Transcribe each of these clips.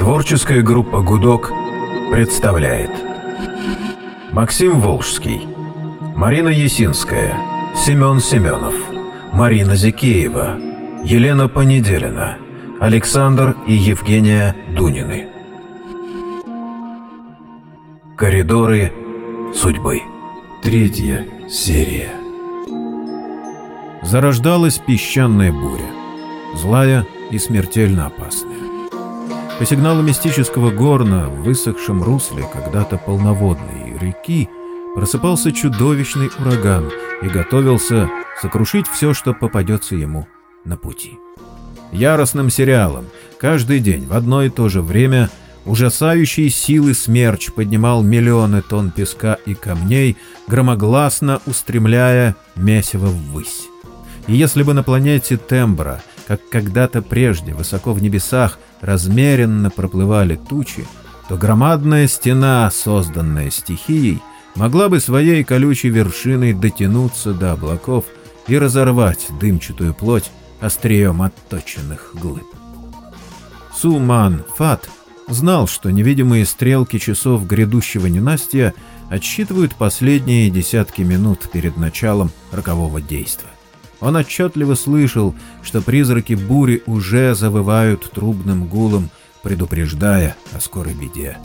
Творческая группа «Гудок» представляет Максим Волжский, Марина Есинская, Семен Семенов, Марина Зикеева, Елена Понеделина, Александр и Евгения Дунины. Коридоры судьбы. Третья серия. Зарождалась песчаная буря, злая и смертельно опасная. По сигналу мистического горна в высохшем русле когда-то полноводной реки просыпался чудовищный ураган и готовился сокрушить все, что попадется ему на пути. Яростным сериалом каждый день в одно и то же время ужасающие силы смерч поднимал миллионы тонн песка и камней, громогласно устремляя месиво ввысь. И если бы на планете Тембра, как когда-то прежде, высоко в небесах, размеренно проплывали тучи, то громадная стена, созданная стихией, могла бы своей колючей вершиной дотянуться до облаков и разорвать дымчатую плоть острием отточенных глыб. Суман Фат знал, что невидимые стрелки часов грядущего ненастья отсчитывают последние десятки минут перед началом рокового действия. Он отчетливо слышал, что призраки бури уже завывают трубным гулом, предупреждая о скорой беде.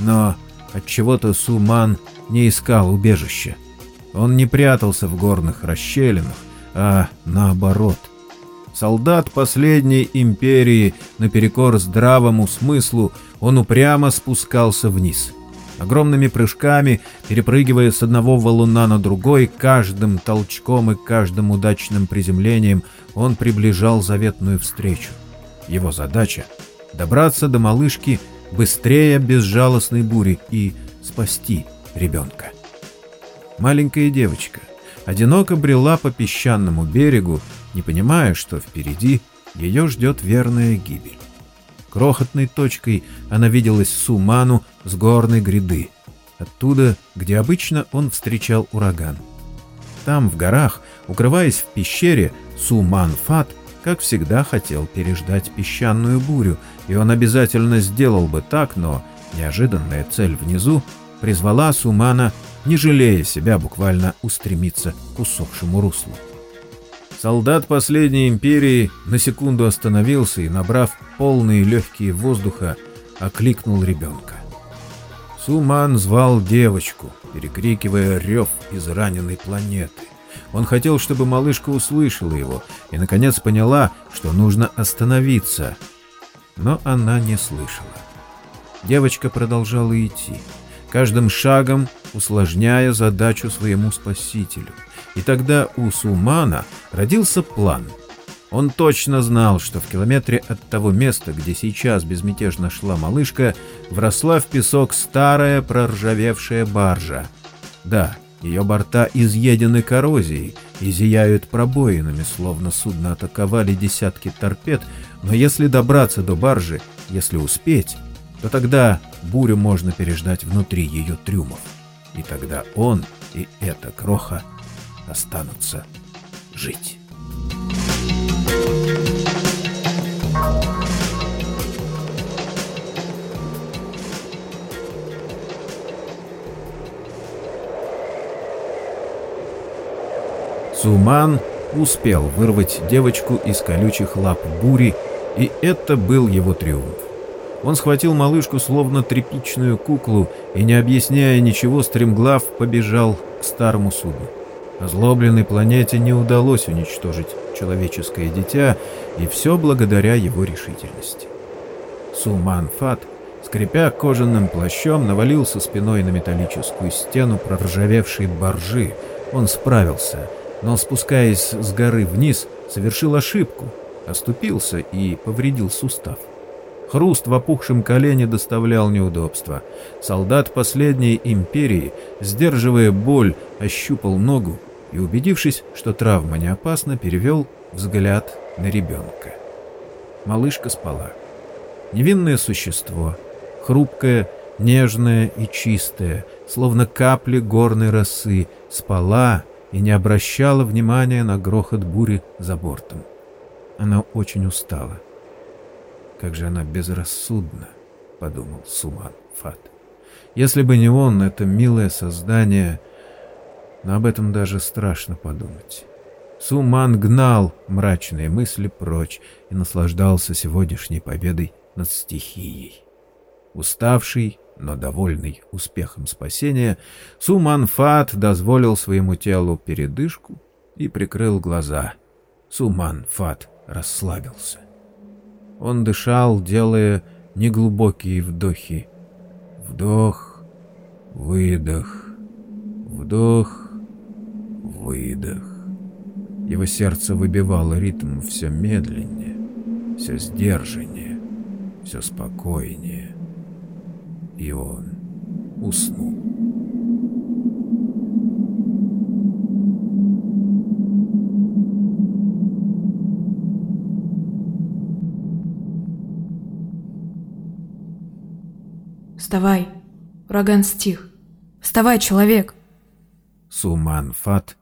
Но отчего-то Суман не искал убежища. Он не прятался в горных расщелинах, а наоборот. Солдат последней империи, наперекор здравому смыслу, он упрямо спускался вниз — Огромными прыжками, перепрыгивая с одного валуна на другой, каждым толчком и каждым удачным приземлением он приближал заветную встречу. Его задача — добраться до малышки быстрее безжалостной бури и спасти ребенка. Маленькая девочка одиноко брела по песчаному берегу, не понимая, что впереди ее ждет верная гибель. Крохотной точкой она виделась Суману с горной гряды, оттуда, где обычно он встречал ураган. Там, в горах, укрываясь в пещере, Суман-Фат, как всегда, хотел переждать песчаную бурю, и он обязательно сделал бы так, но неожиданная цель внизу призвала Сумана, не жалея себя, буквально устремиться к усохшему руслу. Солдат последней империи на секунду остановился и, набрав полные легкие воздуха, окликнул ребенка. Суман звал девочку, перекрикивая рев из раненой планеты. Он хотел, чтобы малышка услышала его и, наконец, поняла, что нужно остановиться. Но она не слышала. Девочка продолжала идти, каждым шагом усложняя задачу своему спасителю — и тогда у Сумана родился план. Он точно знал, что в километре от того места, где сейчас безмятежно шла малышка, вросла в песок старая проржавевшая баржа. Да, ее борта изъедены коррозией и зияют пробоинами, словно судно атаковали десятки торпед, но если добраться до баржи, если успеть, то тогда бурю можно переждать внутри ее трюмов. И тогда он и эта кроха — останутся жить. Суман успел вырвать девочку из колючих лап бури, и это был его триумф. Он схватил малышку словно тряпичную куклу и, не объясняя ничего, стремглав побежал к старому судну. Озлобленной планете не удалось уничтожить человеческое дитя, и все благодаря его решительности. Суман Фат, скрипя кожаным плащом, навалился спиной на металлическую стену проржавевшей боржи. Он справился, но, спускаясь с горы вниз, совершил ошибку, оступился и повредил сустав. Хруст в опухшем колене доставлял неудобства. Солдат последней империи, сдерживая боль, ощупал ногу и, убедившись, что травма не опасна, перевел взгляд на ребенка. Малышка спала. Невинное существо, хрупкое, нежное и чистое, словно капли горной росы, спала и не обращала внимания на грохот бури за бортом. Она очень устала. Как же она безрассудна, — подумал Суман Фат. «Если бы не он, это милое создание, но об этом даже страшно подумать». Суман гнал мрачные мысли прочь и наслаждался сегодняшней победой над стихией. Уставший, но довольный успехом спасения, Суман Фат дозволил своему телу передышку и прикрыл глаза. Суман Фат расслабился. Он дышал, делая неглубокие вдохи. Вдох, выдох, вдох, выдох. Его сердце выбивало ритм все медленнее, все сдержаннее, все спокойнее. И он уснул. Вставай. Ураган стих. Вставай, человек. Суман Фат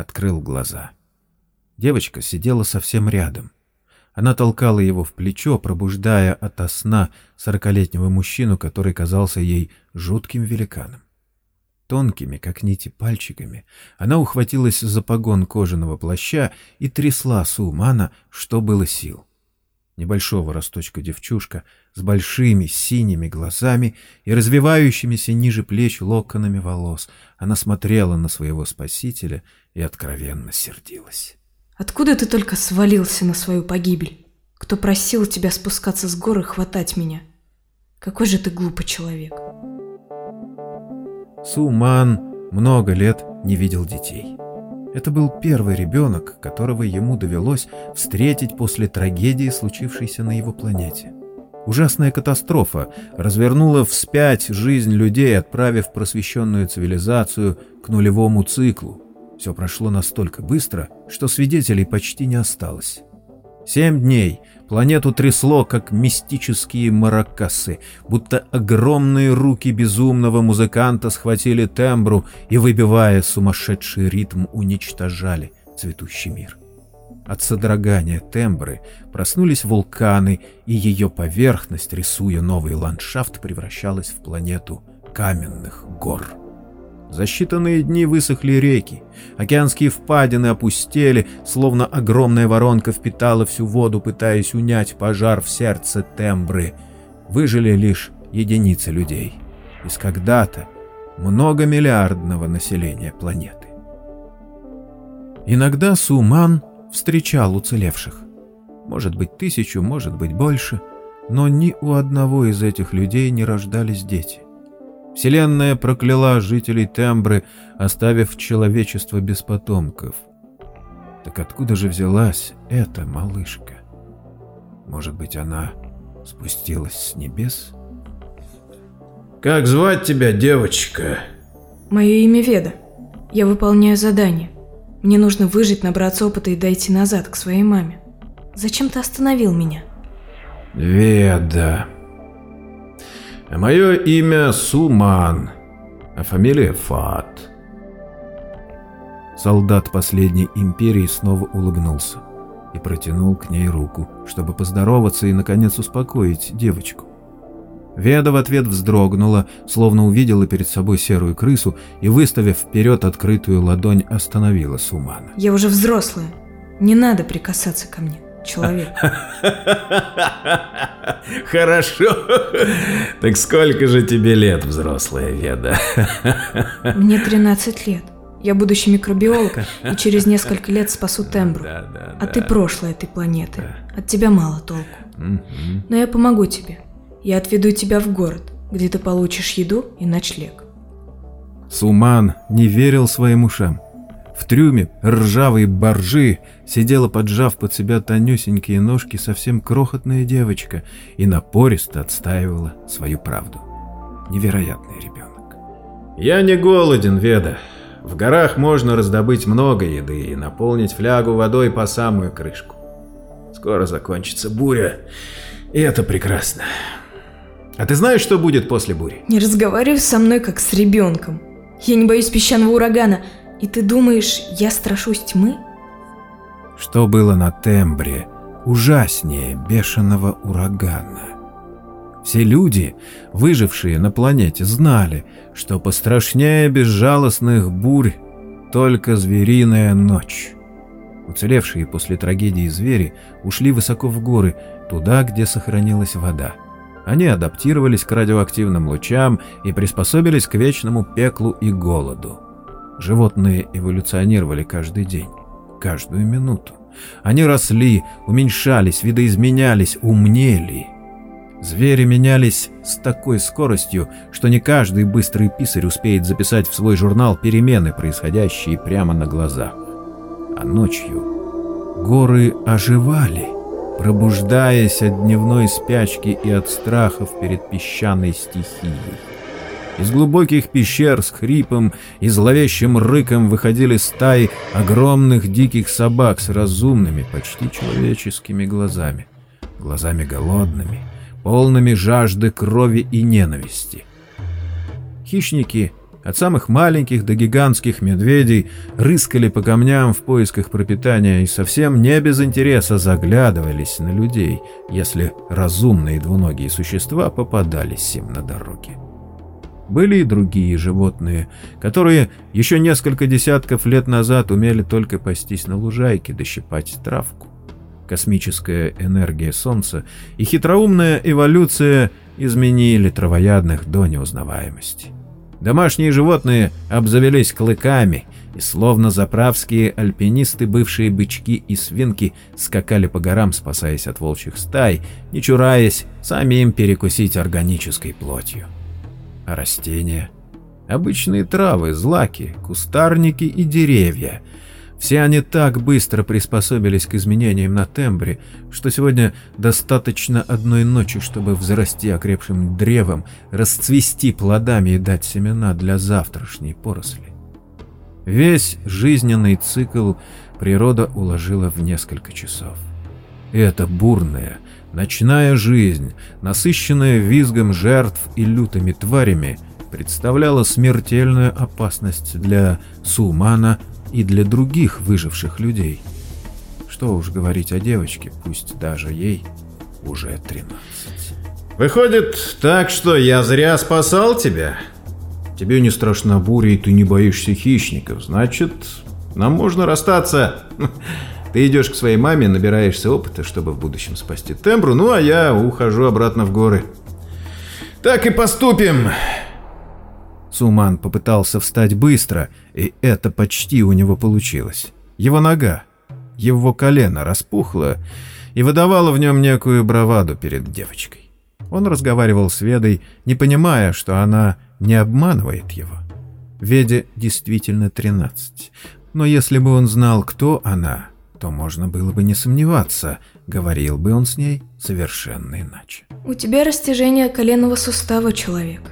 открыл глаза. Девочка сидела совсем рядом. Она толкала его в плечо, пробуждая ото сна сорокалетнего мужчину, который казался ей жутким великаном. Тонкими, как нити, пальчиками она ухватилась за погон кожаного плаща и трясла Сумана, что было сил. Небольшого росточка девчушка с большими синими глазами и развивающимися ниже плеч локонами волос. Она смотрела на своего спасителя и откровенно сердилась. Откуда ты только свалился на свою погибель? Кто просил тебя спускаться с горы и хватать меня? Какой же ты глупый человек. Суман много лет не видел детей. Это был первый ребенок, которого ему довелось встретить после трагедии, случившейся на его планете. Ужасная катастрофа развернула вспять жизнь людей, отправив просвещенную цивилизацию к нулевому циклу. Все прошло настолько быстро, что свидетелей почти не осталось. Семь дней планету трясло, как мистические маракасы, будто огромные руки безумного музыканта схватили тембру и, выбивая сумасшедший ритм, уничтожали цветущий мир. От содрогания тембры проснулись вулканы, и ее поверхность, рисуя новый ландшафт, превращалась в планету каменных гор. За считанные дни высохли реки, океанские впадины опустели, словно огромная воронка впитала всю воду, пытаясь унять пожар в сердце Тембры. Выжили лишь единицы людей из когда-то многомиллиардного населения планеты. Иногда Суман встречал уцелевших. Может быть тысячу, может быть больше, но ни у одного из этих людей не рождались дети. Вселенная прокляла жителей Тембры, оставив человечество без потомков. Так откуда же взялась эта малышка? Может быть, она спустилась с небес? «Как звать тебя, девочка?» Мое имя Веда. Я выполняю задание. Мне нужно выжить, набраться опыта и дойти назад к своей маме. Зачем ты остановил меня? «Веда», а мое имя Суман, а фамилия Фат. Солдат последней империи снова улыбнулся и протянул к ней руку, чтобы поздороваться и, наконец, успокоить девочку. Веда в ответ вздрогнула, словно увидела перед собой серую крысу и, выставив вперед открытую ладонь, остановила Сумана. Я уже взрослая. Не надо прикасаться ко мне. Хорошо. Так сколько же тебе лет, взрослая Веда? Мне 13 лет. Я будущий микробиолог и через несколько лет спасу Тембру. а ты прошлое этой планеты. От тебя мало толку. Но я помогу тебе. Я отведу тебя в город, где ты получишь еду и ночлег. Суман не верил своим ушам. В трюме ржавой боржи сидела, поджав под себя тонюсенькие ножки, совсем крохотная девочка и напористо отстаивала свою правду. Невероятный ребенок. «Я не голоден, Веда. В горах можно раздобыть много еды и наполнить флягу водой по самую крышку. Скоро закончится буря, и это прекрасно. А ты знаешь, что будет после бури? Не разговаривай со мной, как с ребенком. Я не боюсь песчаного урагана, и ты думаешь, я страшусь тьмы? Что было на тембре ужаснее бешеного урагана? Все люди, выжившие на планете, знали, что пострашнее безжалостных бурь только звериная ночь. Уцелевшие после трагедии звери ушли высоко в горы, туда, где сохранилась вода. Они адаптировались к радиоактивным лучам и приспособились к вечному пеклу и голоду. Животные эволюционировали каждый день, каждую минуту. Они росли, уменьшались, видоизменялись, умнели. Звери менялись с такой скоростью, что не каждый быстрый писарь успеет записать в свой журнал перемены, происходящие прямо на глазах. А ночью горы оживали, пробуждаясь от дневной спячки и от страхов перед песчаной стихией. Из глубоких пещер с хрипом и зловещим рыком выходили стаи огромных диких собак с разумными, почти человеческими глазами. Глазами голодными, полными жажды крови и ненависти. Хищники, от самых маленьких до гигантских медведей, рыскали по камням в поисках пропитания и совсем не без интереса заглядывались на людей, если разумные двуногие существа попадались им на дороге. Были и другие животные, которые еще несколько десятков лет назад умели только пастись на лужайке, дощипать травку. Космическая энергия Солнца и хитроумная эволюция изменили травоядных до неузнаваемости. Домашние животные обзавелись клыками, и словно заправские альпинисты, бывшие бычки и свинки, скакали по горам, спасаясь от волчьих стай, не чураясь самим перекусить органической плотью растения. Обычные травы, злаки, кустарники и деревья. Все они так быстро приспособились к изменениям на тембре, что сегодня достаточно одной ночи, чтобы взрасти окрепшим древом, расцвести плодами и дать семена для завтрашней поросли. Весь жизненный цикл природа уложила в несколько часов. И это бурная, Ночная жизнь, насыщенная визгом жертв и лютыми тварями, представляла смертельную опасность для Сумана и для других выживших людей. Что уж говорить о девочке, пусть даже ей уже 13. Выходит так, что я зря спасал тебя? Тебе не страшна буря, и ты не боишься хищников. Значит, нам можно расстаться. Ты идешь к своей маме, набираешься опыта, чтобы в будущем спасти тембру, ну а я ухожу обратно в горы. Так и поступим. Суман попытался встать быстро, и это почти у него получилось. Его нога, его колено распухло и выдавало в нем некую браваду перед девочкой. Он разговаривал с Ведой, не понимая, что она не обманывает его. Веде действительно 13. Но если бы он знал, кто она, то можно было бы не сомневаться, говорил бы он с ней совершенно иначе. У тебя растяжение коленного сустава, человек.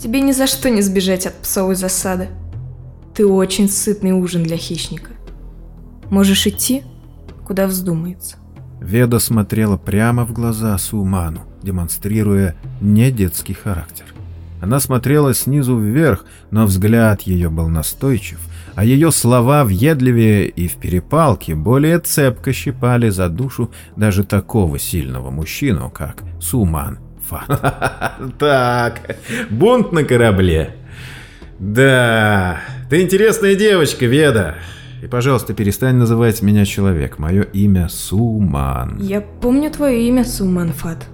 Тебе ни за что не сбежать от псовой засады. Ты очень сытный ужин для хищника. Можешь идти, куда вздумается. Веда смотрела прямо в глаза Суману, демонстрируя не детский характер. Она смотрела снизу вверх, но взгляд ее был настойчив, а ее слова въедливее и в перепалке более цепко щипали за душу даже такого сильного мужчину, как Суман Фат. Так, бунт на корабле. Да, ты интересная девочка, Веда. И, пожалуйста, перестань называть меня человек. Мое имя Суман. Я помню твое имя Суман Фат.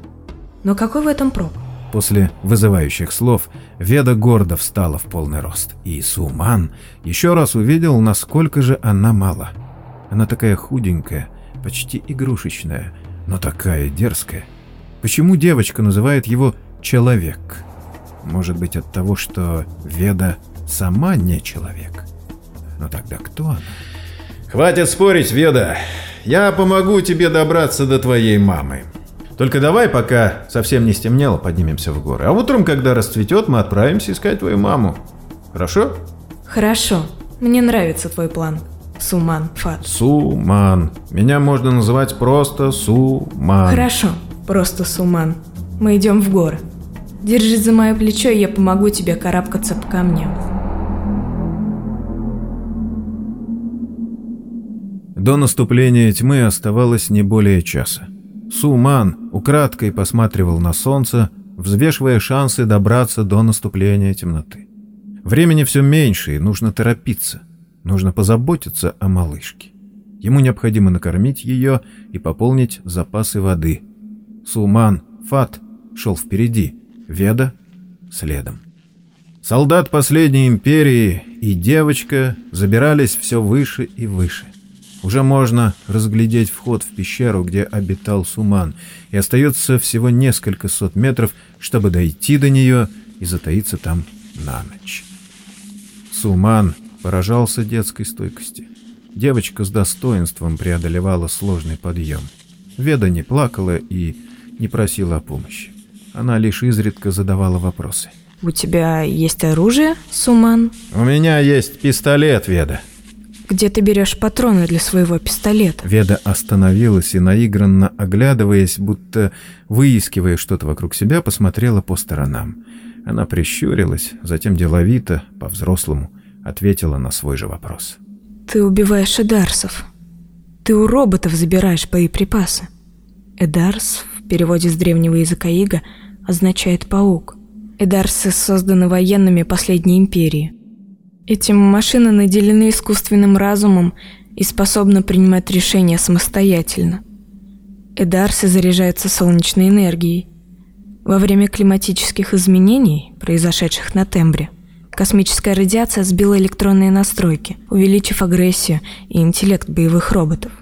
Но какой в этом прок? После вызывающих слов Веда гордо встала в полный рост, и Суман еще раз увидел, насколько же она мала. Она такая худенькая, почти игрушечная, но такая дерзкая. Почему девочка называет его «человек»? Может быть от того, что Веда сама не человек? Но тогда кто она? Хватит спорить, Веда. Я помогу тебе добраться до твоей мамы. Только давай, пока совсем не стемнело, поднимемся в горы. А утром, когда расцветет, мы отправимся искать твою маму. Хорошо? Хорошо. Мне нравится твой план. Суман, Фат. Суман. Меня можно называть просто Суман. Хорошо. Просто Суман. Мы идем в горы. Держись за мое плечо, и я помогу тебе карабкаться по камням. До наступления тьмы оставалось не более часа. Суман украдкой посматривал на солнце, взвешивая шансы добраться до наступления темноты. Времени все меньше, и нужно торопиться. Нужно позаботиться о малышке. Ему необходимо накормить ее и пополнить запасы воды. Суман, Фат шел впереди, Веда — следом. Солдат последней империи и девочка забирались все выше и выше. Уже можно разглядеть вход в пещеру, где обитал Суман, и остается всего несколько сот метров, чтобы дойти до нее и затаиться там на ночь. Суман поражался детской стойкости. Девочка с достоинством преодолевала сложный подъем. Веда не плакала и не просила о помощи. Она лишь изредка задавала вопросы. «У тебя есть оружие, Суман?» «У меня есть пистолет, Веда», где ты берешь патроны для своего пистолета?» Веда остановилась и, наигранно оглядываясь, будто выискивая что-то вокруг себя, посмотрела по сторонам. Она прищурилась, затем деловито, по-взрослому, ответила на свой же вопрос. «Ты убиваешь эдарсов. Ты у роботов забираешь боеприпасы. Эдарс в переводе с древнего языка Ига означает «паук». Эдарсы созданы военными последней империи – эти машины наделены искусственным разумом и способны принимать решения самостоятельно. Эдарсы заряжаются солнечной энергией. Во время климатических изменений, произошедших на Тембре, космическая радиация сбила электронные настройки, увеличив агрессию и интеллект боевых роботов.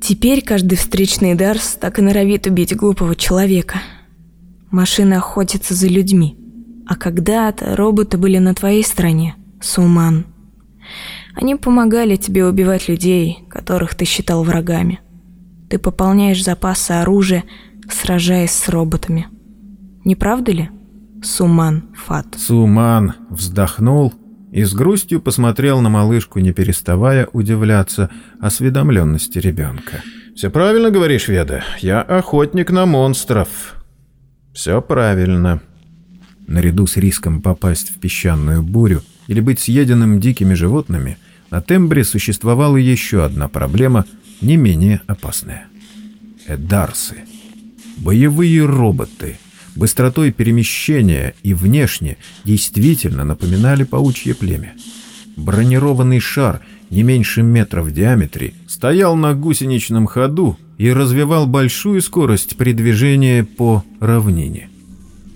Теперь каждый встречный Эдарс так и норовит убить глупого человека. Машины охотятся за людьми, а когда-то роботы были на твоей стороне – Суман. Они помогали тебе убивать людей, которых ты считал врагами. Ты пополняешь запасы оружия, сражаясь с роботами. Не правда ли, Суман Фат? Суман вздохнул и с грустью посмотрел на малышку, не переставая удивляться осведомленности ребенка. «Все правильно говоришь, Веда. Я охотник на монстров». «Все правильно». Наряду с риском попасть в песчаную бурю – или быть съеденным дикими животными, на Тембре существовала еще одна проблема, не менее опасная. Эдарсы. Боевые роботы, быстротой перемещения и внешне действительно напоминали паучье племя. Бронированный шар не меньше метра в диаметре стоял на гусеничном ходу и развивал большую скорость при движении по равнине.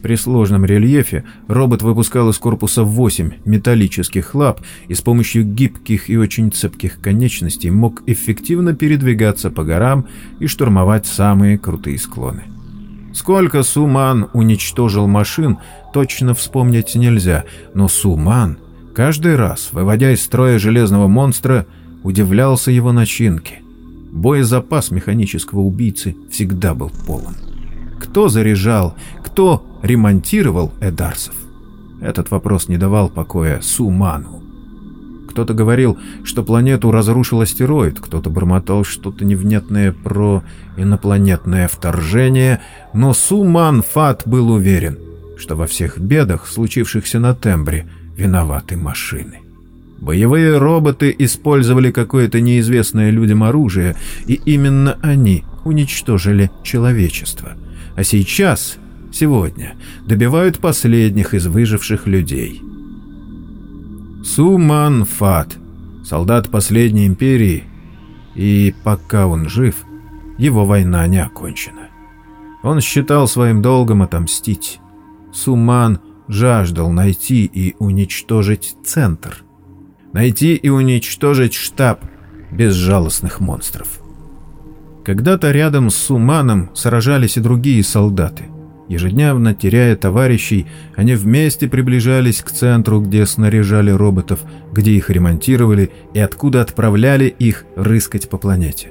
При сложном рельефе робот выпускал из корпуса 8 металлических лап и с помощью гибких и очень цепких конечностей мог эффективно передвигаться по горам и штурмовать самые крутые склоны. Сколько Суман уничтожил машин, точно вспомнить нельзя, но Суман каждый раз, выводя из строя железного монстра, удивлялся его начинке. Боезапас механического убийцы всегда был полон. Кто заряжал, кто ремонтировал Эдарсов? Этот вопрос не давал покоя Суману. Кто-то говорил, что планету разрушил астероид, кто-то бормотал что-то невнятное про инопланетное вторжение, но Суман Фат был уверен, что во всех бедах, случившихся на Тембре, виноваты машины. Боевые роботы использовали какое-то неизвестное людям оружие, и именно они уничтожили человечество – а сейчас, сегодня, добивают последних из выживших людей. Суман Фат, солдат последней империи, и пока он жив, его война не окончена. Он считал своим долгом отомстить. Суман жаждал найти и уничтожить центр. Найти и уничтожить штаб безжалостных монстров. Когда-то рядом с Суманом сражались и другие солдаты. Ежедневно, теряя товарищей, они вместе приближались к центру, где снаряжали роботов, где их ремонтировали и откуда отправляли их рыскать по планете.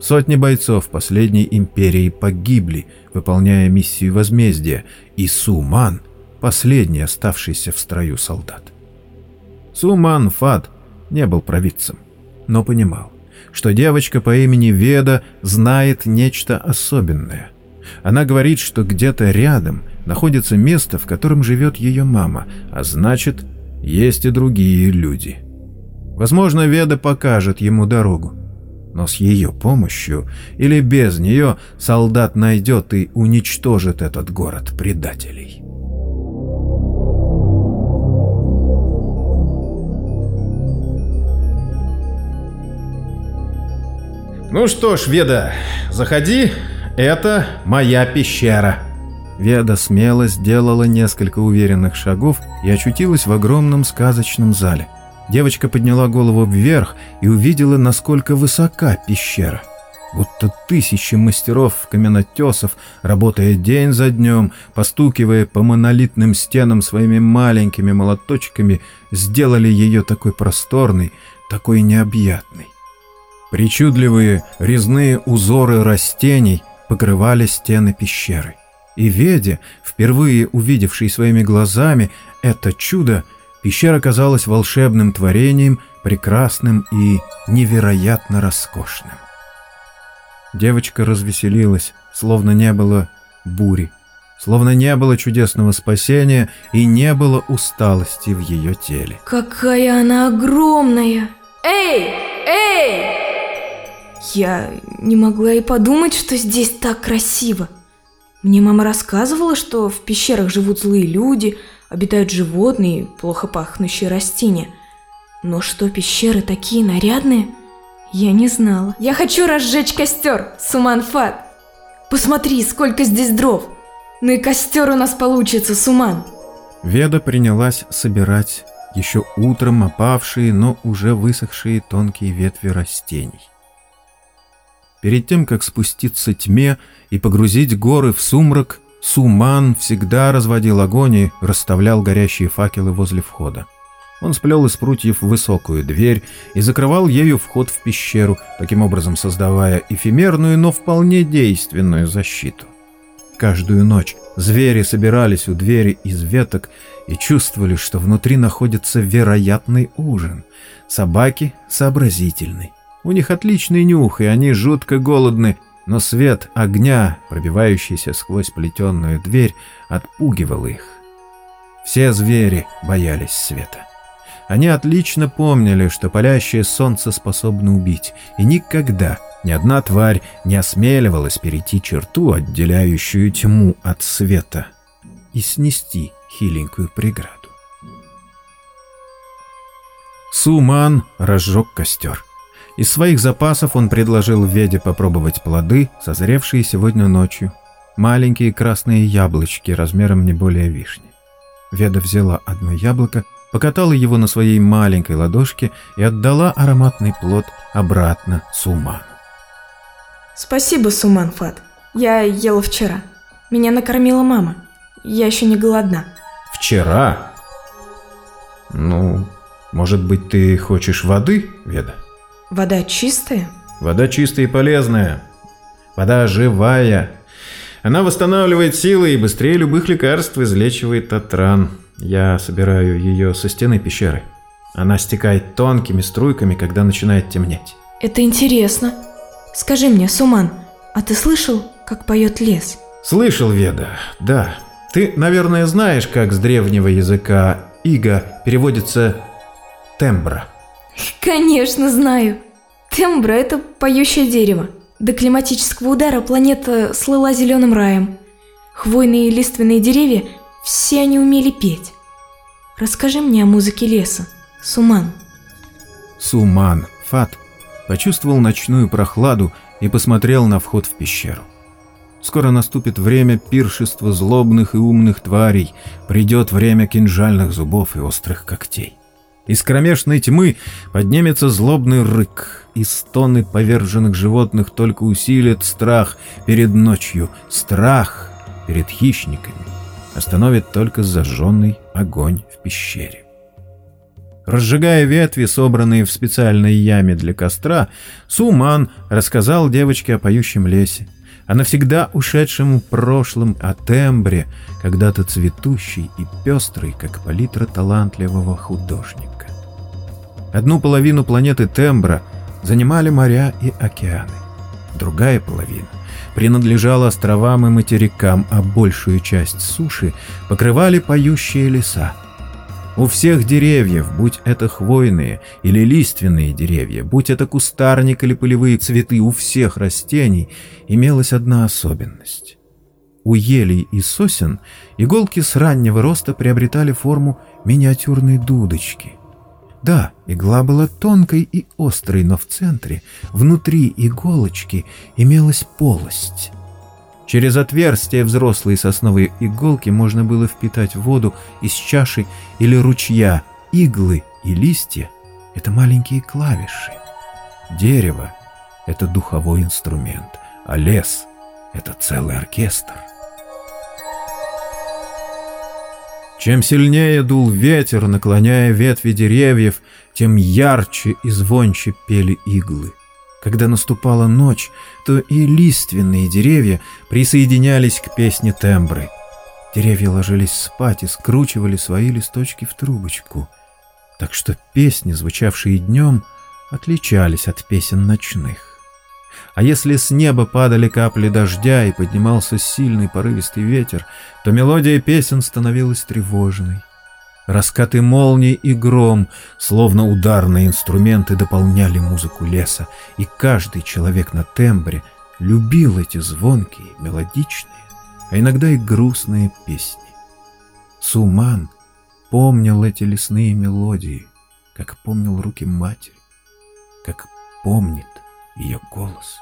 Сотни бойцов последней империи погибли, выполняя миссию возмездия, и Суман – последний оставшийся в строю солдат. Суман Фад не был провидцем, но понимал что девочка по имени Веда знает нечто особенное. Она говорит, что где-то рядом находится место, в котором живет ее мама, а значит, есть и другие люди. Возможно, Веда покажет ему дорогу. но с ее помощью или без нее солдат найдет и уничтожит этот город предателей. Ну что ж, Веда, заходи, это моя пещера. Веда смело сделала несколько уверенных шагов и очутилась в огромном сказочном зале. Девочка подняла голову вверх и увидела, насколько высока пещера. Будто тысячи мастеров-каменотесов, работая день за днем, постукивая по монолитным стенам своими маленькими молоточками, сделали ее такой просторной, такой необъятной. Причудливые резные узоры растений покрывали стены пещеры. И Веде, впервые увидевшей своими глазами это чудо, Пещера казалась волшебным творением, прекрасным и невероятно роскошным. Девочка развеселилась, словно не было бури, словно не было чудесного спасения и не было усталости в ее теле. Какая она огромная! Эй! Я не могла и подумать, что здесь так красиво. Мне мама рассказывала, что в пещерах живут злые люди – обитают животные, плохо пахнущие растения. Но что пещеры такие нарядные, я не знала. Я хочу разжечь костер, Суманфат. Посмотри, сколько здесь дров. Ну и костер у нас получится, Суман. Веда принялась собирать еще утром опавшие, но уже высохшие тонкие ветви растений. Перед тем, как спуститься тьме и погрузить горы в сумрак, Суман всегда разводил огонь и расставлял горящие факелы возле входа. Он сплел из прутьев высокую дверь и закрывал ею вход в пещеру, таким образом создавая эфемерную, но вполне действенную защиту. Каждую ночь звери собирались у двери из веток и чувствовали, что внутри находится вероятный ужин. Собаки сообразительны. У них отличный нюх, и они жутко голодны, но свет огня, пробивающийся сквозь плетенную дверь, отпугивал их. Все звери боялись света. Они отлично помнили, что палящее солнце способно убить, и никогда ни одна тварь не осмеливалась перейти черту, отделяющую тьму от света, и снести хиленькую преграду. Суман разжег костер. Из своих запасов он предложил Веде попробовать плоды, созревшие сегодня ночью. Маленькие красные яблочки размером не более вишни. Веда взяла одно яблоко, покатала его на своей маленькой ладошке и отдала ароматный плод обратно Суману. Спасибо, Суман Фат. Я ела вчера. Меня накормила мама. Я еще не голодна. Вчера? Ну, может быть, ты хочешь воды, Веда? Вода чистая? Вода чистая и полезная. Вода живая. Она восстанавливает силы и быстрее любых лекарств излечивает от ран. Я собираю ее со стены пещеры. Она стекает тонкими струйками, когда начинает темнеть. Это интересно. Скажи мне, Суман, а ты слышал, как поет лес? Слышал, Веда, да. Ты, наверное, знаешь, как с древнего языка ига переводится тембра. Конечно, знаю. Тембра – это поющее дерево. До климатического удара планета слыла зеленым раем. Хвойные и лиственные деревья – все они умели петь. Расскажи мне о музыке леса, Суман. Суман, Фат, почувствовал ночную прохладу и посмотрел на вход в пещеру. Скоро наступит время пиршества злобных и умных тварей, придет время кинжальных зубов и острых когтей. Из кромешной тьмы поднимется злобный рык, и стоны поверженных животных только усилят страх перед ночью, страх перед хищниками остановит только зажженный огонь в пещере. Разжигая ветви, собранные в специальной яме для костра, Суман рассказал девочке о поющем лесе, о навсегда ушедшем прошлом, о тембре, когда-то цветущий и пестрый, как палитра талантливого художника. Одну половину планеты Тембра занимали моря и океаны. Другая половина принадлежала островам и материкам, а большую часть суши покрывали поющие леса. У всех деревьев, будь это хвойные или лиственные деревья, будь это кустарник или полевые цветы, у всех растений имелась одна особенность. У елей и сосен иголки с раннего роста приобретали форму миниатюрной дудочки. Да, игла была тонкой и острой, но в центре, внутри иголочки, имелась полость. Через отверстие взрослой сосновой иголки можно было впитать воду из чаши или ручья. Иглы и листья — это маленькие клавиши. Дерево — это духовой инструмент, а лес — это целый оркестр. Чем сильнее дул ветер, наклоняя ветви деревьев, тем ярче и звонче пели иглы. Когда наступала ночь, то и лиственные деревья присоединялись к песне тембры. Деревья ложились спать и скручивали свои листочки в трубочку. Так что песни, звучавшие днем, отличались от песен ночных. А если с неба падали капли дождя и поднимался сильный порывистый ветер, то мелодия песен становилась тревожной. Раскаты молний и гром, словно ударные инструменты, дополняли музыку леса, и каждый человек на тембре любил эти звонкие, мелодичные, а иногда и грустные песни. Суман помнил эти лесные мелодии, как помнил руки матери, как помнит ее голос.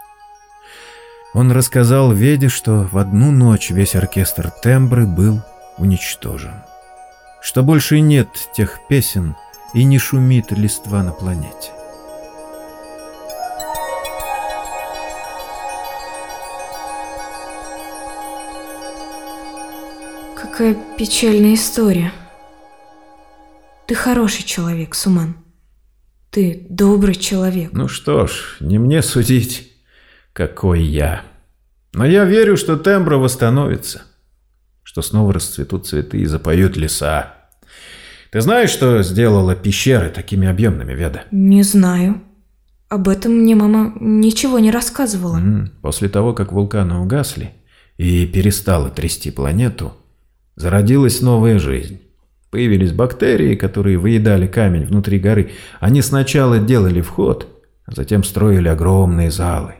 Он рассказал Веде, что в одну ночь весь оркестр тембры был уничтожен что больше нет тех песен и не шумит листва на планете. Какая печальная история. Ты хороший человек, Суман. Ты добрый человек. Ну что ж, не мне судить, какой я. Но я верю, что тембра восстановится что снова расцветут цветы и запоют леса. Ты знаешь, что сделала пещеры такими объемными, Веда? Не знаю. Об этом мне мама ничего не рассказывала. После того, как вулканы угасли и перестала трясти планету, зародилась новая жизнь. Появились бактерии, которые выедали камень внутри горы. Они сначала делали вход, а затем строили огромные залы.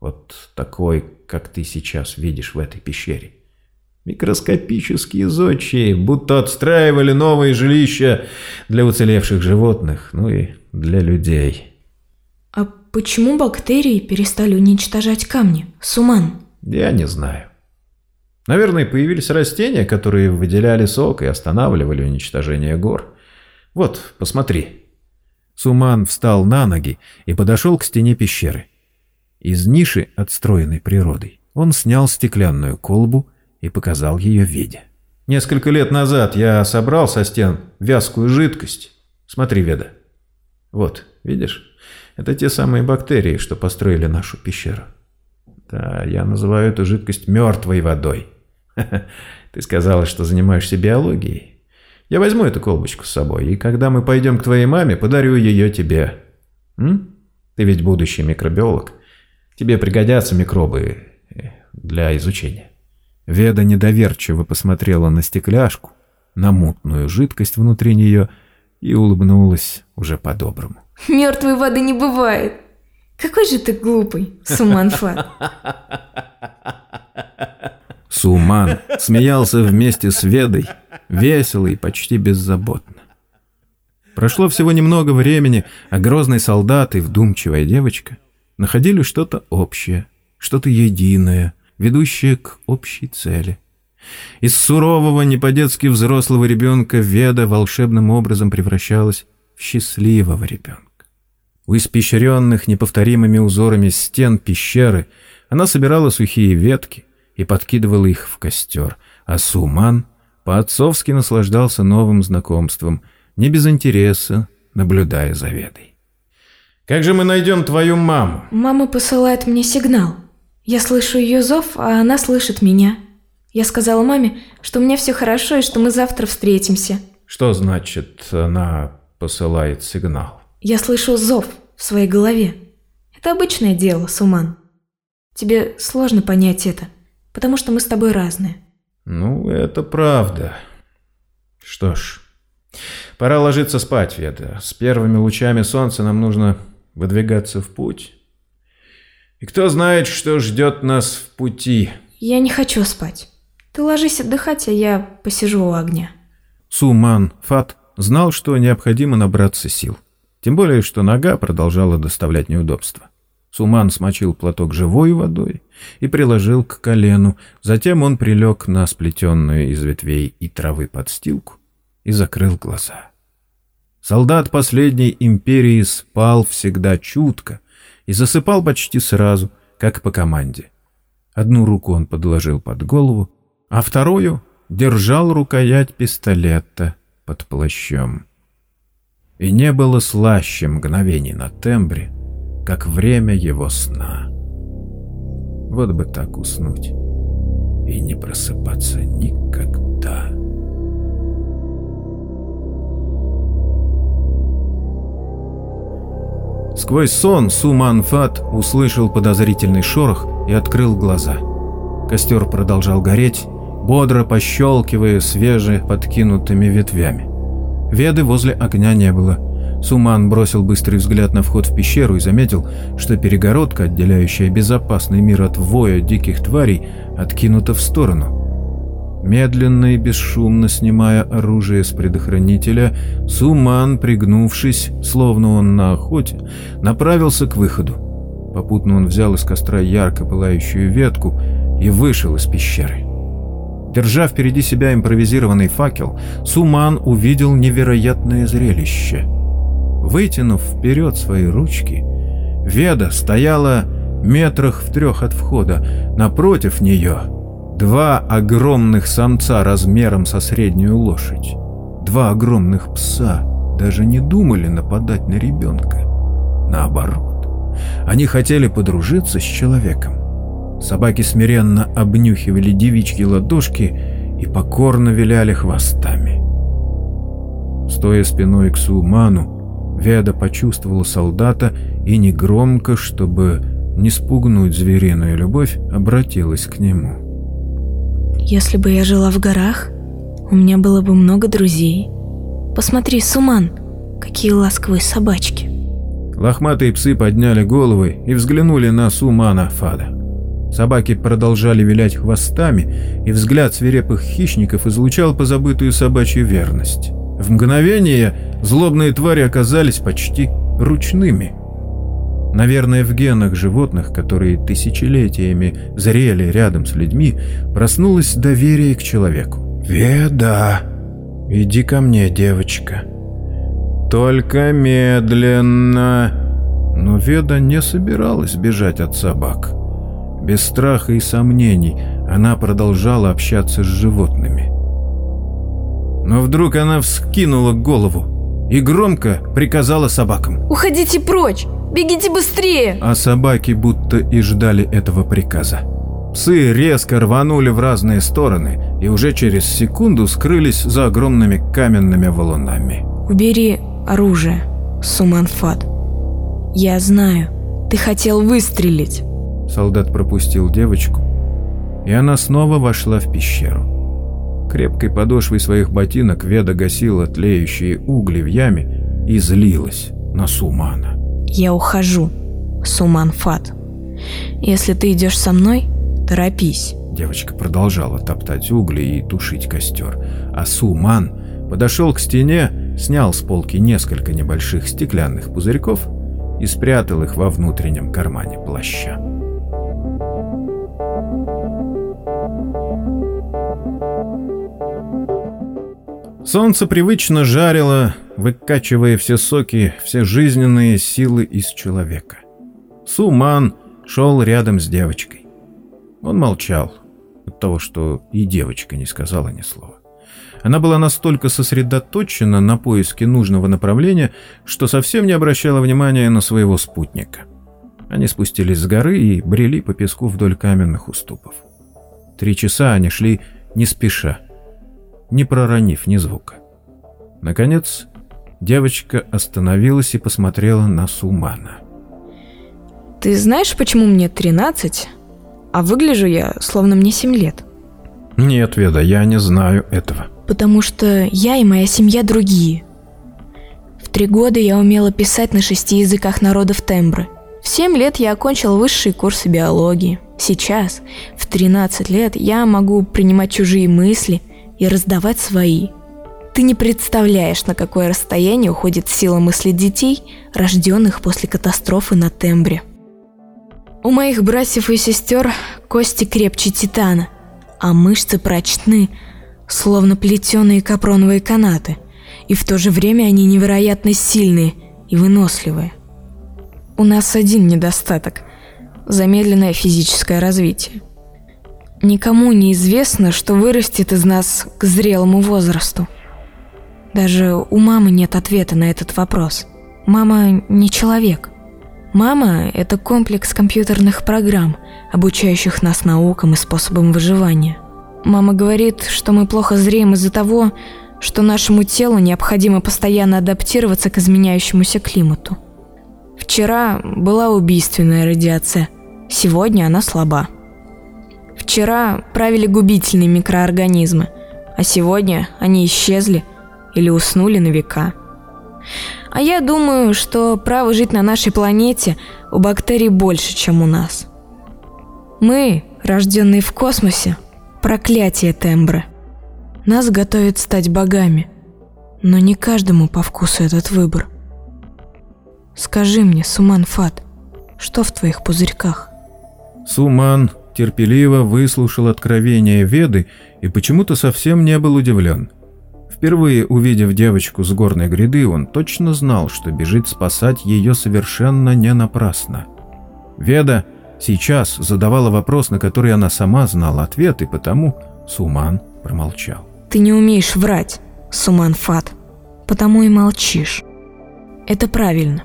Вот такой, как ты сейчас видишь в этой пещере. Микроскопические зодчие будто отстраивали новые жилища для уцелевших животных, ну и для людей. А почему бактерии перестали уничтожать камни, Суман? Я не знаю. Наверное, появились растения, которые выделяли сок и останавливали уничтожение гор. Вот, посмотри. Суман встал на ноги и подошел к стене пещеры. Из ниши, отстроенной природой, он снял стеклянную колбу и показал ее Веде. «Несколько лет назад я собрал со стен вязкую жидкость. Смотри, Веда. Вот, видишь? Это те самые бактерии, что построили нашу пещеру. Да, я называю эту жидкость мертвой водой. Ты сказала, что занимаешься биологией. Я возьму эту колбочку с собой, и когда мы пойдем к твоей маме, подарю ее тебе. М? Ты ведь будущий микробиолог. Тебе пригодятся микробы э, для изучения. Веда недоверчиво посмотрела на стекляшку, на мутную жидкость внутри нее и улыбнулась уже по-доброму. Мертвой воды не бывает. Какой же ты глупый, Суманфат. Суман смеялся вместе с Ведой, весело и почти беззаботно. Прошло всего немного времени, а грозный солдат и вдумчивая девочка находили что-то общее, что-то единое – ведущая к общей цели. Из сурового, не по-детски взрослого ребенка Веда волшебным образом превращалась в счастливого ребенка. У испещренных неповторимыми узорами стен пещеры она собирала сухие ветки и подкидывала их в костер, а Суман по-отцовски наслаждался новым знакомством, не без интереса, наблюдая за Ведой. «Как же мы найдем твою маму?» «Мама посылает мне сигнал», я слышу ее зов, а она слышит меня. Я сказала маме, что у меня все хорошо и что мы завтра встретимся. Что значит она посылает сигнал? Я слышу зов в своей голове. Это обычное дело, Суман. Тебе сложно понять это, потому что мы с тобой разные. Ну, это правда. Что ж, Пора ложиться спать, Веда. С первыми лучами солнца нам нужно выдвигаться в путь. И кто знает, что ждет нас в пути. Я не хочу спать. Ты ложись отдыхать, а я посижу у огня. Суман Фат знал, что необходимо набраться сил. Тем более, что нога продолжала доставлять неудобства. Суман смочил платок живой водой и приложил к колену. Затем он прилег на сплетенную из ветвей и травы подстилку и закрыл глаза. Солдат последней империи спал всегда чутко и засыпал почти сразу, как по команде. Одну руку он подложил под голову, а вторую держал рукоять пистолета под плащом. И не было слаще мгновений на тембре, как время его сна. Вот бы так уснуть и не просыпаться никогда. Сквозь сон Суман Фат услышал подозрительный шорох и открыл глаза. Костер продолжал гореть, бодро пощелкивая свеже подкинутыми ветвями. Веды возле огня не было. Суман бросил быстрый взгляд на вход в пещеру и заметил, что перегородка, отделяющая безопасный мир от воя диких тварей, откинута в сторону. Медленно и бесшумно снимая оружие с предохранителя, Суман, пригнувшись, словно он на охоте, направился к выходу. Попутно он взял из костра ярко пылающую ветку и вышел из пещеры. Держа впереди себя импровизированный факел, Суман увидел невероятное зрелище. Вытянув вперед свои ручки, Веда стояла метрах в трех от входа. Напротив нее два огромных самца размером со среднюю лошадь. Два огромных пса даже не думали нападать на ребенка. Наоборот, они хотели подружиться с человеком. Собаки смиренно обнюхивали девичьи ладошки и покорно виляли хвостами. Стоя спиной к Суману, Веда почувствовала солдата и негромко, чтобы не спугнуть звериную любовь, обратилась к нему. Если бы я жила в горах, у меня было бы много друзей. Посмотри, Суман, какие ласковые собачки. Лохматые псы подняли головы и взглянули на Сумана Фада. Собаки продолжали вилять хвостами, и взгляд свирепых хищников излучал позабытую собачью верность. В мгновение злобные твари оказались почти ручными. Наверное, в генах животных, которые тысячелетиями зрели рядом с людьми, проснулось доверие к человеку. «Веда, иди ко мне, девочка. Только медленно». Но Веда не собиралась бежать от собак. Без страха и сомнений она продолжала общаться с животными. Но вдруг она вскинула голову и громко приказала собакам. «Уходите прочь! Бегите быстрее!» А собаки будто и ждали этого приказа. Псы резко рванули в разные стороны и уже через секунду скрылись за огромными каменными валунами. «Убери оружие, Суманфат. Я знаю, ты хотел выстрелить». Солдат пропустил девочку, и она снова вошла в пещеру. Крепкой подошвой своих ботинок Веда гасила тлеющие угли в яме и злилась на Сумана. «Я ухожу, Суманфат. Если ты идешь со мной, торопись». Девочка продолжала топтать угли и тушить костер, а Суман подошел к стене, снял с полки несколько небольших стеклянных пузырьков и спрятал их во внутреннем кармане плаща. Солнце привычно жарило, выкачивая все соки, все жизненные силы из человека. Суман шел рядом с девочкой. Он молчал от того, что и девочка не сказала ни слова. Она была настолько сосредоточена на поиске нужного направления, что совсем не обращала внимания на своего спутника. Они спустились с горы и брели по песку вдоль каменных уступов. Три часа они шли не спеша, не проронив ни звука. Наконец, девочка остановилась и посмотрела на Сумана. «Ты знаешь, почему мне 13, а выгляжу я, словно мне 7 лет?» Нет, Веда, я не знаю этого. Потому что я и моя семья другие. В три года я умела писать на шести языках народов тембры. В семь лет я окончил высшие курсы биологии. Сейчас, в 13 лет, я могу принимать чужие мысли и раздавать свои. Ты не представляешь, на какое расстояние уходит сила мысли детей, рожденных после катастрофы на тембре. У моих братьев и сестер кости крепче титана, а мышцы прочны, словно плетеные капроновые канаты, и в то же время они невероятно сильные и выносливые. У нас один недостаток – замедленное физическое развитие. Никому не известно, что вырастет из нас к зрелому возрасту. Даже у мамы нет ответа на этот вопрос. Мама не человек – Мама – это комплекс компьютерных программ, обучающих нас наукам и способам выживания. Мама говорит, что мы плохо зреем из-за того, что нашему телу необходимо постоянно адаптироваться к изменяющемуся климату. Вчера была убийственная радиация, сегодня она слаба. Вчера правили губительные микроорганизмы, а сегодня они исчезли или уснули на века. А я думаю, что право жить на нашей планете у бактерий больше, чем у нас. Мы, рожденные в космосе, проклятие тембры. Нас готовят стать богами, но не каждому по вкусу этот выбор. Скажи мне, Суман Фат, что в твоих пузырьках? Суман терпеливо выслушал откровение Веды и почему-то совсем не был удивлен – Впервые увидев девочку с горной гряды, он точно знал, что бежит спасать ее совершенно не напрасно. Веда сейчас задавала вопрос, на который она сама знала ответ, и потому Суман промолчал. «Ты не умеешь врать, Суман Фат, потому и молчишь. Это правильно.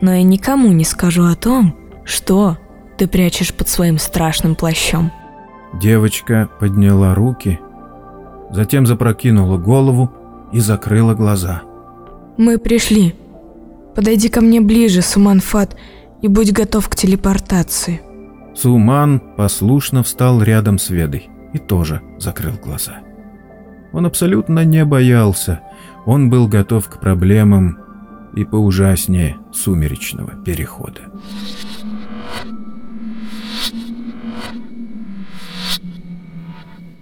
Но я никому не скажу о том, что ты прячешь под своим страшным плащом». Девочка подняла руки затем запрокинула голову и закрыла глаза. «Мы пришли. Подойди ко мне ближе, Суманфат, и будь готов к телепортации». Суман послушно встал рядом с Ведой и тоже закрыл глаза. Он абсолютно не боялся, он был готов к проблемам и поужаснее сумеречного перехода.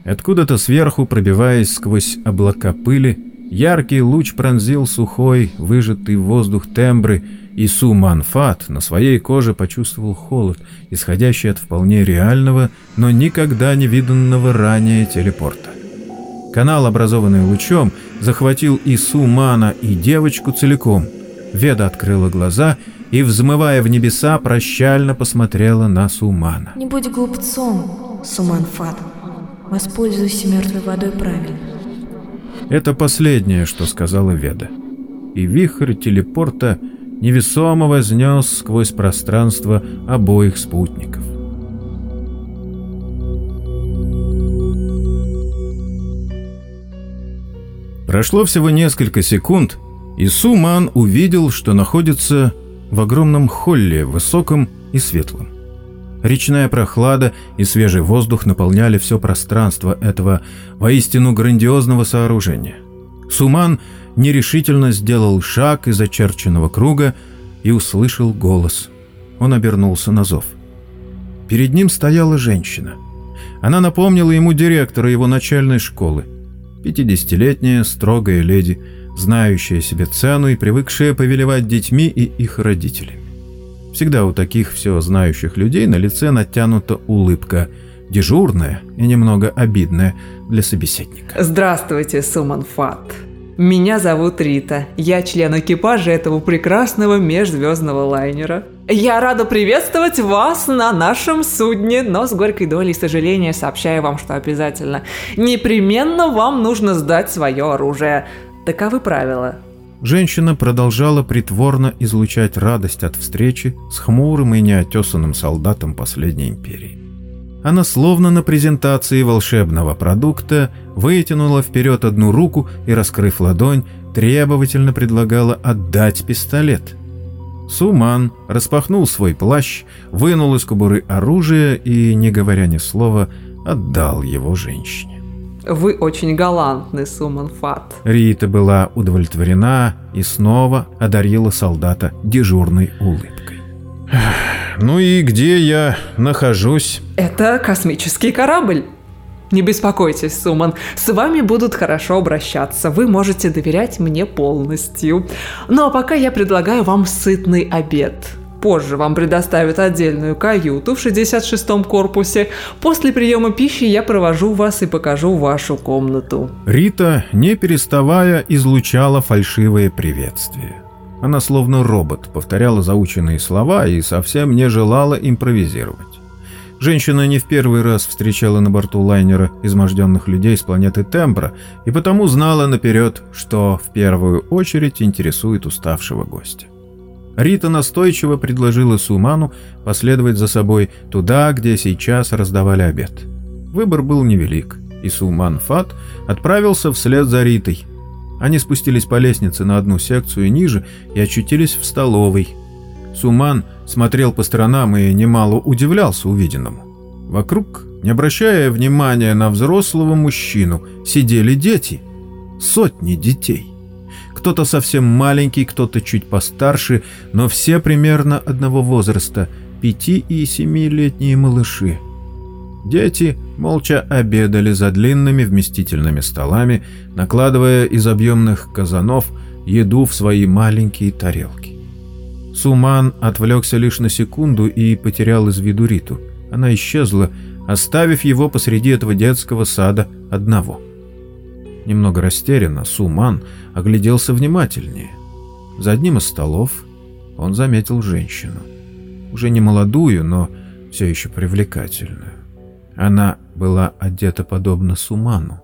Откуда-то сверху, пробиваясь сквозь облака пыли, яркий луч пронзил сухой, выжатый воздух тембры, и Су Манфат на своей коже почувствовал холод, исходящий от вполне реального, но никогда не виданного ранее телепорта. Канал, образованный лучом, захватил и Су Мана, и девочку целиком. Веда открыла глаза и, взмывая в небеса, прощально посмотрела на Сумана. «Не будь глупцом, Суманфат», Воспользуйся мертвой водой правильно. Это последнее, что сказала Веда. И вихрь телепорта невесомо вознес сквозь пространство обоих спутников. Прошло всего несколько секунд, и Суман увидел, что находится в огромном холле, высоком и светлом. Речная прохлада и свежий воздух наполняли все пространство этого воистину грандиозного сооружения. Суман нерешительно сделал шаг из очерченного круга и услышал голос. Он обернулся на зов. Перед ним стояла женщина. Она напомнила ему директора его начальной школы. Пятидесятилетняя, строгая леди, знающая себе цену и привыкшая повелевать детьми и их родителями. Всегда у таких все знающих людей на лице натянута улыбка, дежурная и немного обидная для собеседника. Здравствуйте, Суманфат. Меня зовут Рита. Я член экипажа этого прекрасного межзвездного лайнера. Я рада приветствовать вас на нашем судне, но с горькой долей сожаления сообщаю вам, что обязательно непременно вам нужно сдать свое оружие. Таковы правила. Женщина продолжала притворно излучать радость от встречи с хмурым и неотесанным солдатом последней империи. Она словно на презентации волшебного продукта вытянула вперед одну руку и, раскрыв ладонь, требовательно предлагала отдать пистолет. Суман распахнул свой плащ, вынул из кобуры оружие и, не говоря ни слова, отдал его женщине. Вы очень галантный, Суман Фат. Рита была удовлетворена и снова одарила солдата дежурной улыбкой. Ну и где я нахожусь? Это космический корабль. Не беспокойтесь, Суман, с вами будут хорошо обращаться, вы можете доверять мне полностью. Ну а пока я предлагаю вам сытный обед. Позже вам предоставят отдельную каюту в 66-м корпусе. После приема пищи я провожу вас и покажу вашу комнату. Рита, не переставая, излучала фальшивые приветствия. Она словно робот повторяла заученные слова и совсем не желала импровизировать. Женщина не в первый раз встречала на борту лайнера изможденных людей с планеты Тембра и потому знала наперед, что в первую очередь интересует уставшего гостя. Рита настойчиво предложила Суману последовать за собой туда, где сейчас раздавали обед. Выбор был невелик, и Суман Фат отправился вслед за Ритой. Они спустились по лестнице на одну секцию ниже и очутились в столовой. Суман смотрел по сторонам и немало удивлялся увиденному. Вокруг, не обращая внимания на взрослого мужчину, сидели дети. Сотни детей. Кто-то совсем маленький, кто-то чуть постарше, но все примерно одного возраста, пяти- и семилетние малыши. Дети молча обедали за длинными вместительными столами, накладывая из объемных казанов еду в свои маленькие тарелки. Суман отвлекся лишь на секунду и потерял из виду Риту. Она исчезла, оставив его посреди этого детского сада одного. Немного растерянно, Суман огляделся внимательнее. За одним из столов он заметил женщину. Уже не молодую, но все еще привлекательную. Она была одета подобно Суману.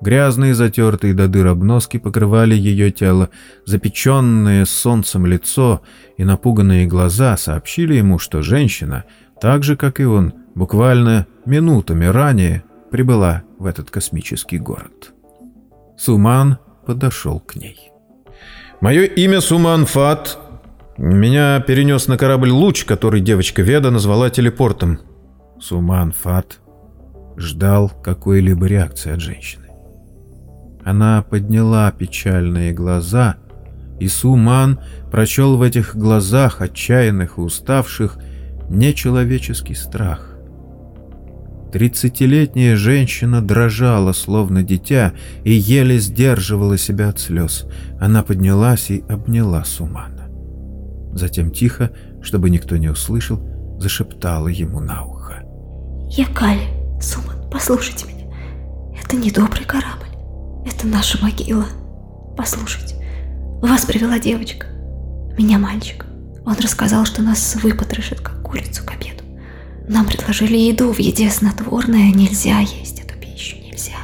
Грязные, затертые до дыр обноски покрывали ее тело, запеченное солнцем лицо и напуганные глаза сообщили ему, что женщина, так же, как и он, буквально минутами ранее прибыла в этот космический город. Суман подошел к ней. «Мое имя Суман Фат. Меня перенес на корабль луч, который девочка Веда назвала телепортом». Суман Фат ждал какой-либо реакции от женщины. Она подняла печальные глаза, и Суман прочел в этих глазах, отчаянных и уставших, нечеловеческий страх. Тридцатилетняя женщина дрожала, словно дитя, и еле сдерживала себя от слез. Она поднялась и обняла Сумана. Затем тихо, чтобы никто не услышал, зашептала ему на ухо. «Я Кали. Суман, послушайте меня. Это не добрый корабль. Это наша могила. Послушайте, вас привела девочка. Меня мальчик. Он рассказал, что нас выпотрошит, как курицу к обеду. Нам предложили еду, в еде снотворное, нельзя есть эту пищу, нельзя.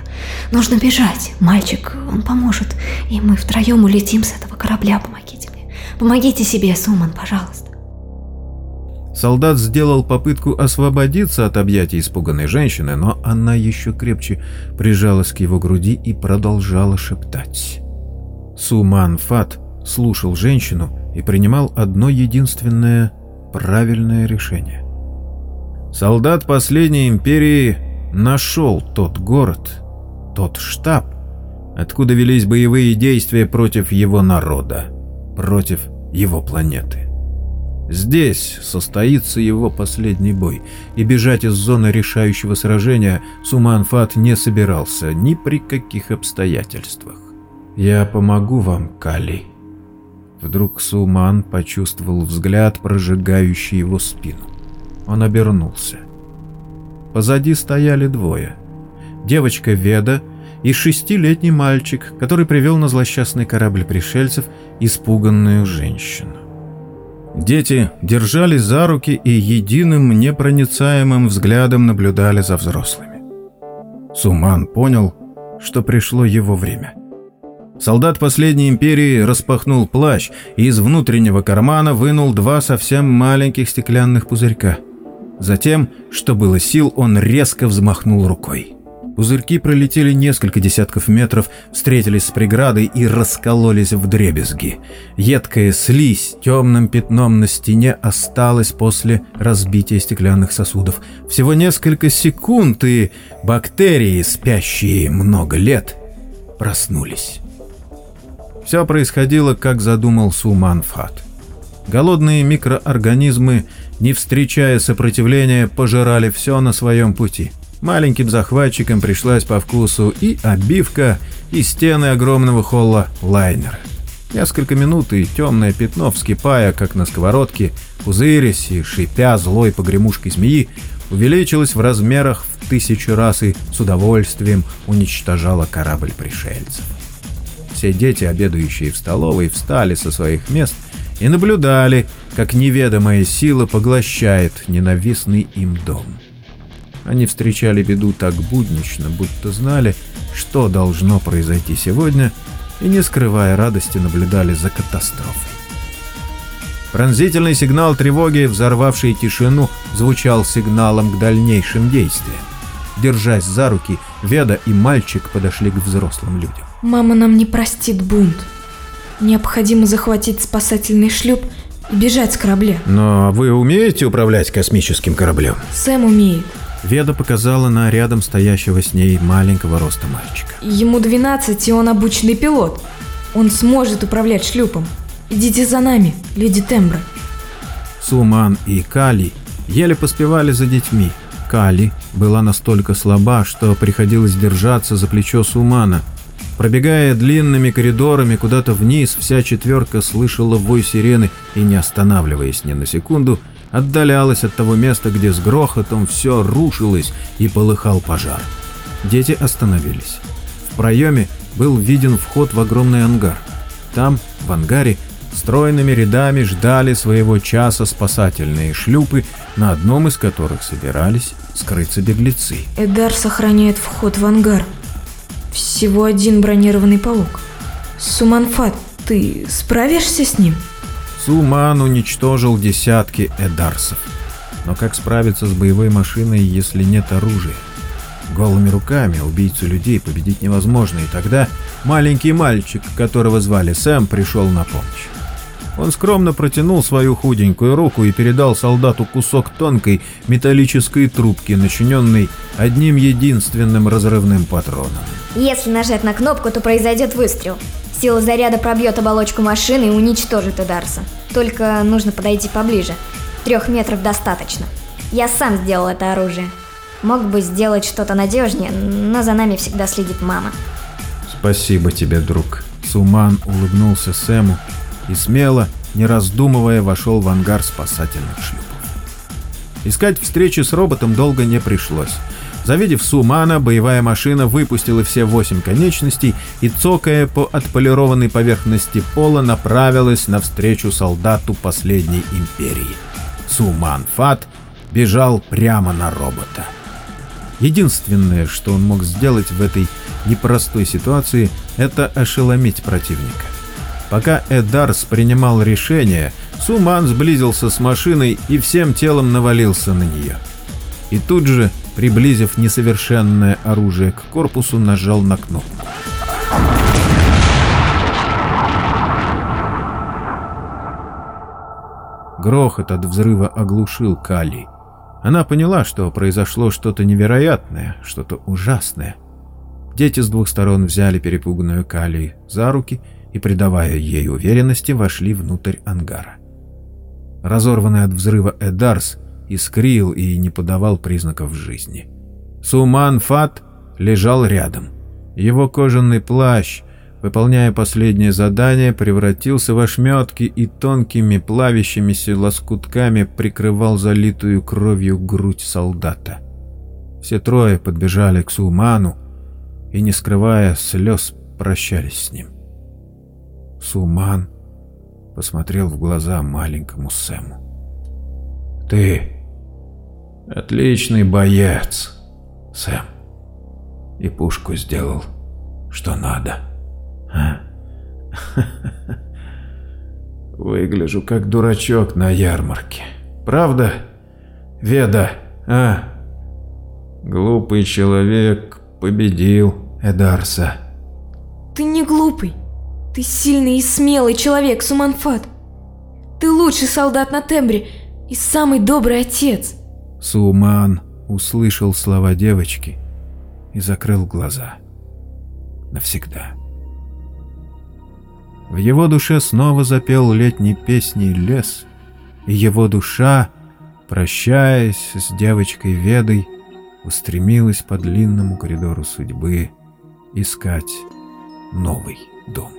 Нужно бежать. Мальчик, он поможет, и мы втроем улетим с этого корабля. Помогите мне. Помогите себе, Суман, пожалуйста. Солдат сделал попытку освободиться от объятий испуганной женщины, но она еще крепче прижалась к его груди и продолжала шептать. Суман Фат слушал женщину и принимал одно единственное правильное решение. Солдат последней империи нашел тот город, тот штаб, откуда велись боевые действия против его народа, против его планеты. Здесь состоится его последний бой, и бежать из зоны решающего сражения Суман Фат не собирался ни при каких обстоятельствах. «Я помогу вам, Кали». Вдруг Суман почувствовал взгляд, прожигающий его спину. Он обернулся. Позади стояли двое. Девочка Веда и шестилетний мальчик, который привел на злосчастный корабль пришельцев испуганную женщину. Дети держались за руки и единым непроницаемым взглядом наблюдали за взрослыми. Суман понял, что пришло его время. Солдат последней империи распахнул плащ и из внутреннего кармана вынул два совсем маленьких стеклянных пузырька. Затем, что было сил, он резко взмахнул рукой. Пузырьки пролетели несколько десятков метров, встретились с преградой и раскололись в дребезги. Едкая слизь темным пятном на стене осталась после разбития стеклянных сосудов. Всего несколько секунд, и бактерии, спящие много лет, проснулись. Все происходило, как задумал Суман Фат. Голодные микроорганизмы, не встречая сопротивления, пожирали все на своем пути – Маленьким захватчикам пришлась по вкусу и обивка, и стены огромного холла лайнера. Несколько минут и темное пятно, вскипая, как на сковородке, пузырясь и шипя злой погремушкой змеи, увеличилось в размерах в тысячу раз и с удовольствием уничтожало корабль пришельцев. Все дети, обедающие в столовой, встали со своих мест и наблюдали, как неведомая сила поглощает ненавистный им дом. Они встречали беду так буднично, будто знали, что должно произойти сегодня, и, не скрывая радости, наблюдали за катастрофой. Пронзительный сигнал тревоги, взорвавший тишину, звучал сигналом к дальнейшим действиям. Держась за руки, Веда и мальчик подошли к взрослым людям. «Мама нам не простит бунт. Необходимо захватить спасательный шлюп бежать с корабля». «Но вы умеете управлять космическим кораблем?» «Сэм умеет. Веда показала на рядом стоящего с ней маленького роста мальчика. Ему 12, и он обученный пилот. Он сможет управлять шлюпом. Идите за нами, люди Тембра. Суман и Кали еле поспевали за детьми. Кали была настолько слаба, что приходилось держаться за плечо Сумана. Пробегая длинными коридорами куда-то вниз, вся четверка слышала вой сирены и, не останавливаясь ни на секунду, отдалялась от того места, где с грохотом все рушилось и полыхал пожар. Дети остановились. В проеме был виден вход в огромный ангар. Там, в ангаре, стройными рядами ждали своего часа спасательные шлюпы, на одном из которых собирались скрыться беглецы. Эдар сохраняет вход в ангар. Всего один бронированный полок. Суманфат, ты справишься с ним? Суман уничтожил десятки эдарсов. Но как справиться с боевой машиной, если нет оружия? Голыми руками убийцу людей победить невозможно, и тогда маленький мальчик, которого звали Сэм, пришел на помощь. Он скромно протянул свою худенькую руку и передал солдату кусок тонкой металлической трубки, начиненной одним единственным разрывным патроном. Если нажать на кнопку, то произойдет выстрел. Сила заряда пробьет оболочку машины и уничтожит Эдарса. Только нужно подойти поближе. Трех метров достаточно. Я сам сделал это оружие. Мог бы сделать что-то надежнее, но за нами всегда следит мама. Спасибо тебе, друг. Суман улыбнулся Сэму и смело, не раздумывая, вошел в ангар спасательных шлюпов. Искать встречи с роботом долго не пришлось. Завидев Сумана, боевая машина выпустила все восемь конечностей и, цокая по отполированной поверхности пола, направилась навстречу солдату последней империи. Суман Фат бежал прямо на робота. Единственное, что он мог сделать в этой непростой ситуации, это ошеломить противника. Пока Эдарс принимал решение, Суман сблизился с машиной и всем телом навалился на нее. И тут же приблизив несовершенное оружие к корпусу, нажал на кнопку. Грохот от взрыва оглушил Кали. Она поняла, что произошло что-то невероятное, что-то ужасное. Дети с двух сторон взяли перепуганную Кали за руки и, придавая ей уверенности, вошли внутрь ангара. Разорванный от взрыва Эдарс искрил и не подавал признаков жизни. Суман Фат лежал рядом. Его кожаный плащ, выполняя последнее задание, превратился в ошметки и тонкими плавящимися лоскутками прикрывал залитую кровью грудь солдата. Все трое подбежали к Суману и, не скрывая слез, прощались с ним. Суман посмотрел в глаза маленькому Сэму. «Ты Отличный боец, Сэм. И пушку сделал, что надо. А? Выгляжу как дурачок на ярмарке. Правда, Веда, а? Глупый человек победил Эдарса. Ты не глупый. Ты сильный и смелый человек, Суманфат. Ты лучший солдат на Тембре и самый добрый отец. Суман услышал слова девочки и закрыл глаза. Навсегда. В его душе снова запел летней песней лес, и его душа, прощаясь с девочкой Ведой, устремилась по длинному коридору судьбы искать новый дом.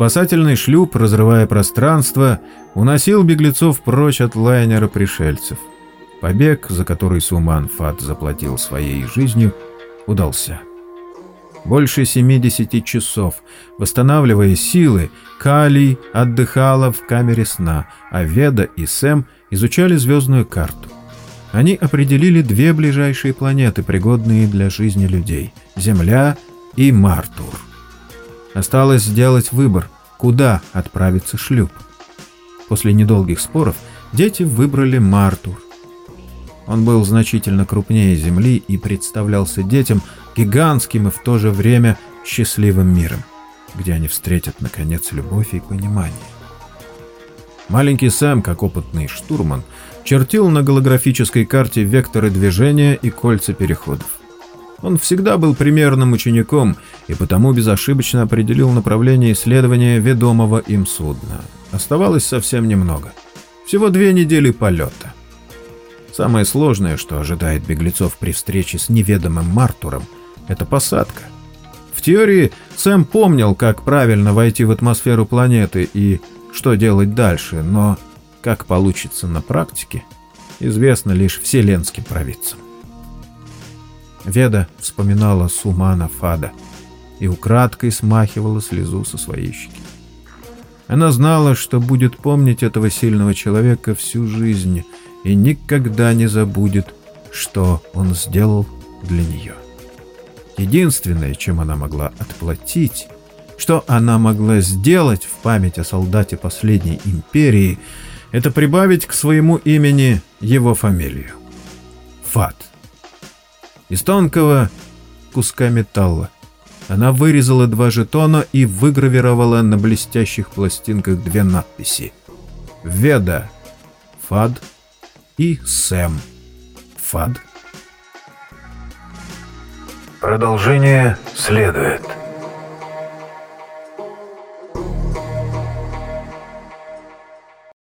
Спасательный шлюп, разрывая пространство, уносил беглецов прочь от лайнера пришельцев. Побег, за который Суман Фат заплатил своей жизнью, удался. Больше 70 часов, восстанавливая силы, Калий отдыхала в камере сна, а Веда и Сэм изучали звездную карту. Они определили две ближайшие планеты, пригодные для жизни людей — Земля и Мартур. Осталось сделать выбор, куда отправится шлюп. После недолгих споров дети выбрали Мартур. Он был значительно крупнее Земли и представлялся детям гигантским и в то же время счастливым миром, где они встретят, наконец, любовь и понимание. Маленький Сэм, как опытный штурман, чертил на голографической карте векторы движения и кольца переходов. Он всегда был примерным учеником и потому безошибочно определил направление исследования ведомого им судна. Оставалось совсем немного. Всего две недели полета. Самое сложное, что ожидает беглецов при встрече с неведомым Мартуром, это посадка. В теории Сэм помнил, как правильно войти в атмосферу планеты и что делать дальше, но как получится на практике, известно лишь вселенским провидцам. Веда вспоминала Сумана Фада и украдкой смахивала слезу со своей щеки. Она знала, что будет помнить этого сильного человека всю жизнь и никогда не забудет, что он сделал для нее. Единственное, чем она могла отплатить, что она могла сделать в память о солдате последней империи, это прибавить к своему имени его фамилию. Фат. Из тонкого куска металла она вырезала два жетона и выгравировала на блестящих пластинках две надписи. Веда, Фад и Сэм, Фад. Продолжение следует.